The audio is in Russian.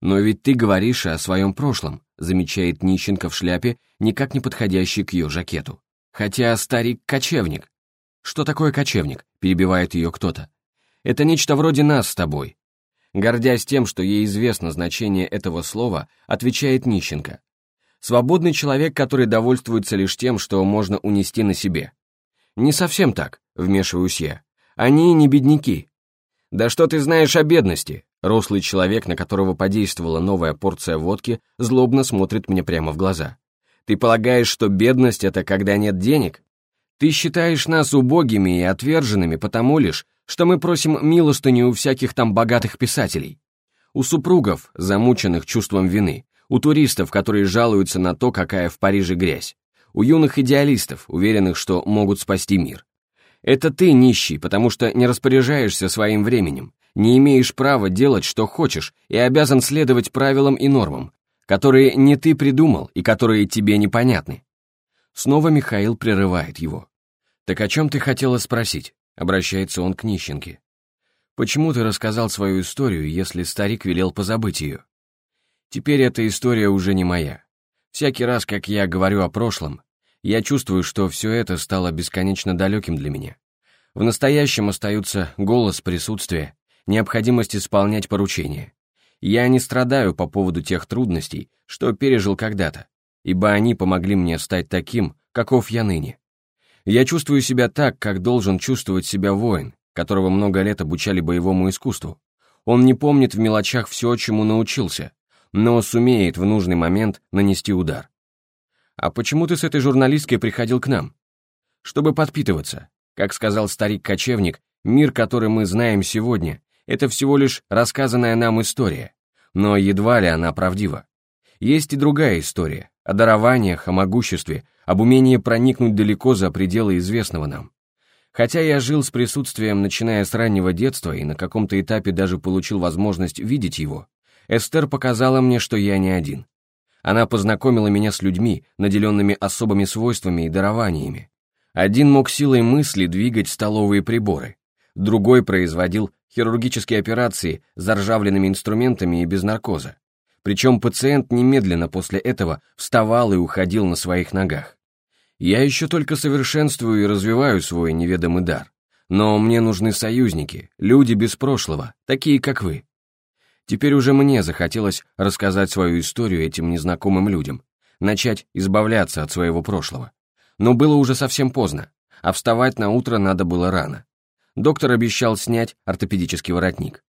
«Но ведь ты говоришь о своем прошлом», замечает нищенка в шляпе, никак не подходящий к ее жакету. Хотя старик — кочевник. «Что такое кочевник?» — перебивает ее кто-то. «Это нечто вроде нас с тобой». Гордясь тем, что ей известно значение этого слова, отвечает нищенка. Свободный человек, который довольствуется лишь тем, что можно унести на себе. Не совсем так, вмешиваюсь я. Они не бедняки. Да что ты знаешь о бедности? Рослый человек, на которого подействовала новая порция водки, злобно смотрит мне прямо в глаза. Ты полагаешь, что бедность — это когда нет денег? Ты считаешь нас убогими и отверженными потому лишь, что мы просим милостыню у всяких там богатых писателей. У супругов, замученных чувством вины, у туристов, которые жалуются на то, какая в Париже грязь, у юных идеалистов, уверенных, что могут спасти мир. Это ты нищий, потому что не распоряжаешься своим временем, не имеешь права делать, что хочешь, и обязан следовать правилам и нормам, которые не ты придумал и которые тебе непонятны. Снова Михаил прерывает его. «Так о чем ты хотела спросить?» — обращается он к нищенке. «Почему ты рассказал свою историю, если старик велел позабыть ее?» «Теперь эта история уже не моя. Всякий раз, как я говорю о прошлом, я чувствую, что все это стало бесконечно далеким для меня. В настоящем остаются голос, присутствие, необходимость исполнять поручения. Я не страдаю по поводу тех трудностей, что пережил когда-то, ибо они помогли мне стать таким, каков я ныне. Я чувствую себя так, как должен чувствовать себя воин, которого много лет обучали боевому искусству. Он не помнит в мелочах все, чему научился, но сумеет в нужный момент нанести удар. «А почему ты с этой журналисткой приходил к нам?» «Чтобы подпитываться. Как сказал старик-кочевник, мир, который мы знаем сегодня, это всего лишь рассказанная нам история, но едва ли она правдива. Есть и другая история, о дарованиях, о могуществе, об умении проникнуть далеко за пределы известного нам. Хотя я жил с присутствием, начиная с раннего детства, и на каком-то этапе даже получил возможность видеть его, Эстер показала мне, что я не один. Она познакомила меня с людьми, наделенными особыми свойствами и дарованиями. Один мог силой мысли двигать столовые приборы, другой производил хирургические операции с заржавленными инструментами и без наркоза. Причем пациент немедленно после этого вставал и уходил на своих ногах. Я еще только совершенствую и развиваю свой неведомый дар. Но мне нужны союзники, люди без прошлого, такие как вы. Теперь уже мне захотелось рассказать свою историю этим незнакомым людям, начать избавляться от своего прошлого. Но было уже совсем поздно, а вставать на утро надо было рано. Доктор обещал снять ортопедический воротник.